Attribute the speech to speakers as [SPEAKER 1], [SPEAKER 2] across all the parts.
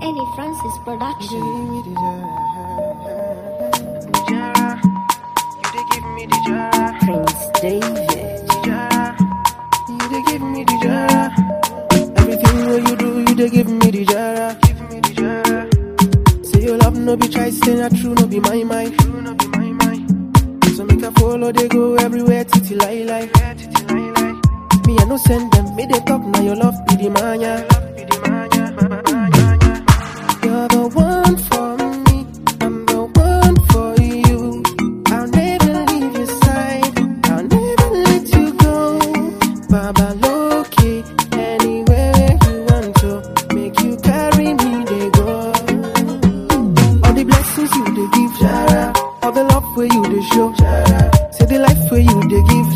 [SPEAKER 1] Annie Francis production.
[SPEAKER 2] Jara, you dey give me the Jara.
[SPEAKER 3] Prince David.
[SPEAKER 2] Jara, you dey give me the Jara. Everything what you do, you dey give me the Jara. Give me the Jara. Say your love no be try, say not true, no be my mind. True, no be my mind. So make a follow, they go everywhere, titi lie lie. Lie lie. Me I no send them, me they talk now your love be the mania. Love be the mania, where you show, Say the life where you they give,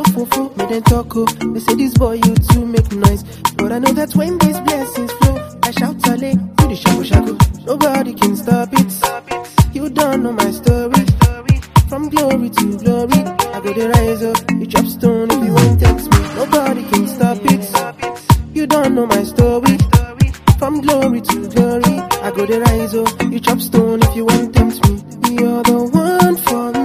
[SPEAKER 2] no fufu. Me then talk, oh. They say this boy you too make noise, but I know that when these blessings flow, I shout ale, do the shaku shaku. Nobody can stop it. You don't know my story. From glory to glory, I go the rise up. You drop stone if you want text me. Nobody can stop it. You don't know my story. From glory to glory, I go the rise up. You chop stone if you want tempt me. You're the one for me.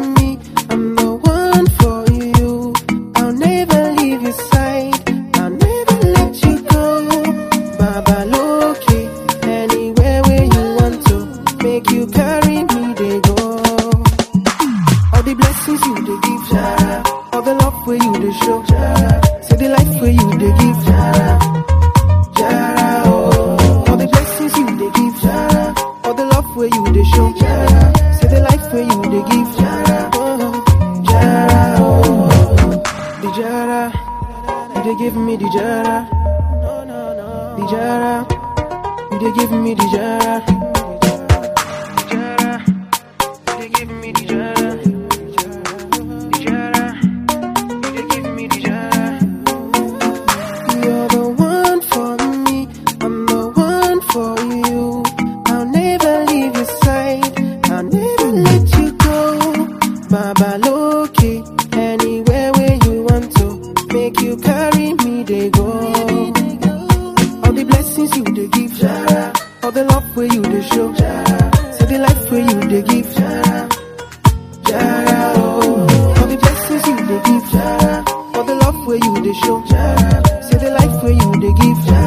[SPEAKER 2] Make you carry me, they go. All the blessings you they give, Jara. All the love where you they show, Jara. Say the life where you they give, Jara. Jara, oh. All the blessings you they give, Jara. All the love where you they show, Jara. Say the life where you they give, oh. Jara. Oh, Jara. The Jara, you they give me the Jara. No, no, no. The Jara, you they give me the Jara. All the. All the love where you they show. Say the life where you they give, they show. Say the life where you they give.